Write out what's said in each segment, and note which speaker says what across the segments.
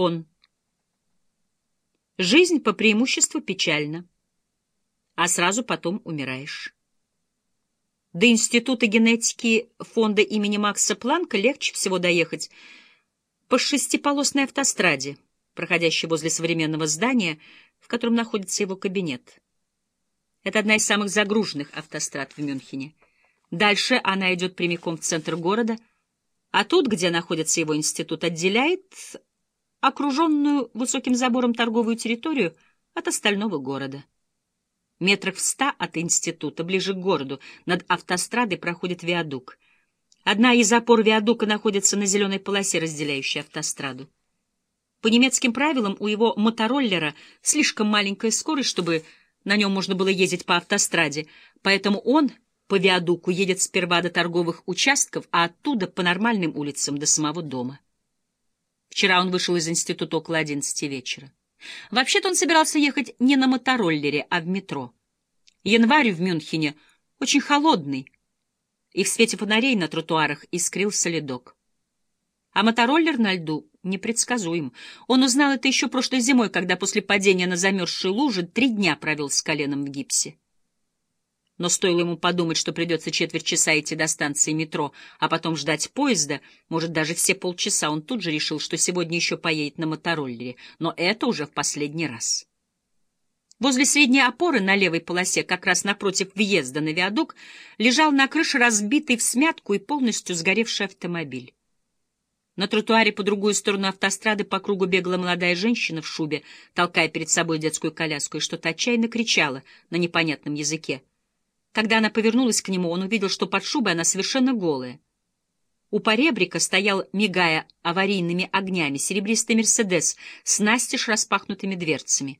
Speaker 1: Он. Жизнь по преимуществу печальна, а сразу потом умираешь. До Института генетики фонда имени Макса Планка легче всего доехать по шестиполосной автостраде, проходящей возле современного здания, в котором находится его кабинет. Это одна из самых загруженных автострад в Мюнхене. Дальше она идет прямиком в центр города, а тут, где находится его институт, отделяет окруженную высоким забором торговую территорию от остального города. Метрах в ста от института, ближе к городу, над автострадой проходит виадук. Одна из опор виадука находится на зеленой полосе, разделяющей автостраду. По немецким правилам у его мотороллера слишком маленькая скорость, чтобы на нем можно было ездить по автостраде, поэтому он по виадуку едет сперва до торговых участков, а оттуда по нормальным улицам до самого дома. Вчера он вышел из института около одиннадцати вечера. Вообще-то он собирался ехать не на мотороллере, а в метро. Январь в Мюнхене очень холодный, и в свете фонарей на тротуарах искрился ледок. А мотороллер на льду непредсказуем. Он узнал это еще прошлой зимой, когда после падения на замерзшие лужи три дня провел с коленом в гипсе но стоило ему подумать, что придется четверть часа идти до станции метро, а потом ждать поезда, может, даже все полчаса, он тут же решил, что сегодня еще поедет на мотороллере, но это уже в последний раз. Возле средней опоры на левой полосе, как раз напротив въезда на виадук, лежал на крыше разбитый в смятку и полностью сгоревший автомобиль. На тротуаре по другую сторону автострады по кругу бегала молодая женщина в шубе, толкая перед собой детскую коляску, и что-то отчаянно кричала на непонятном языке. Когда она повернулась к нему, он увидел, что под шубой она совершенно голая. У поребрика стоял, мигая аварийными огнями, серебристый «Мерседес» с настежь распахнутыми дверцами.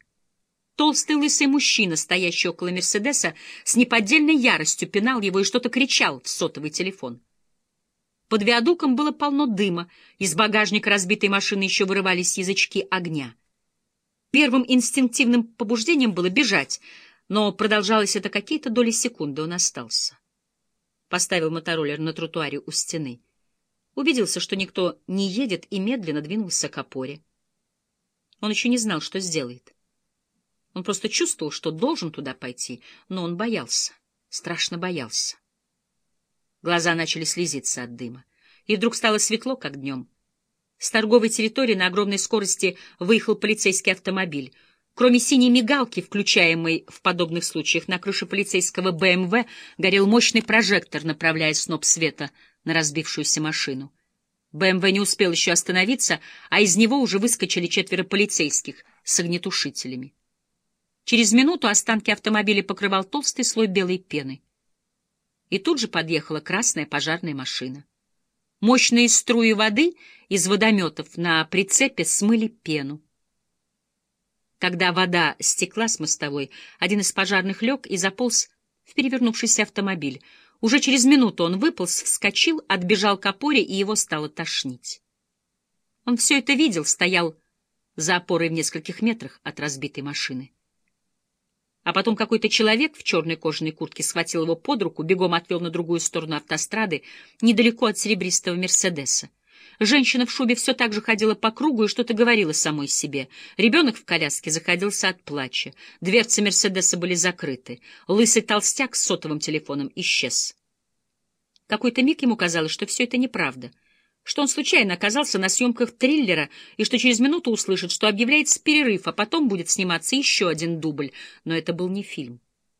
Speaker 1: Толстый лысый мужчина, стоящий около «Мерседеса», с неподдельной яростью пинал его и что-то кричал в сотовый телефон. Под виадуком было полно дыма, из багажника разбитой машины еще вырывались язычки огня. Первым инстинктивным побуждением было бежать — но продолжалось это какие-то доли секунды, он остался. Поставил мотороллер на тротуаре у стены. Убедился, что никто не едет, и медленно двинулся к опоре. Он еще не знал, что сделает. Он просто чувствовал, что должен туда пойти, но он боялся, страшно боялся. Глаза начали слезиться от дыма, и вдруг стало светло, как днем. С торговой территории на огромной скорости выехал полицейский автомобиль — Кроме синей мигалки, включаемой в подобных случаях на крыше полицейского БМВ, горел мощный прожектор, направляя сноп света на разбившуюся машину. БМВ не успел еще остановиться, а из него уже выскочили четверо полицейских с огнетушителями. Через минуту останки автомобиля покрывал толстый слой белой пены. И тут же подъехала красная пожарная машина. Мощные струи воды из водометов на прицепе смыли пену. Когда вода стекла с мостовой, один из пожарных лег и заполз в перевернувшийся автомобиль. Уже через минуту он выполз, вскочил, отбежал к опоре, и его стало тошнить. Он все это видел, стоял за опорой в нескольких метрах от разбитой машины. А потом какой-то человек в черной кожаной куртке схватил его под руку, бегом отвел на другую сторону автострады, недалеко от серебристого «Мерседеса». Женщина в шубе все так же ходила по кругу и что-то говорила самой себе. Ребенок в коляске заходился от плача. Дверцы Мерседеса были закрыты. Лысый толстяк с сотовым телефоном исчез. Какой-то миг ему казалось, что все это неправда, что он случайно оказался на съемках триллера и что через минуту услышит, что объявляется перерыв, а потом будет сниматься еще один дубль. Но это был не фильм.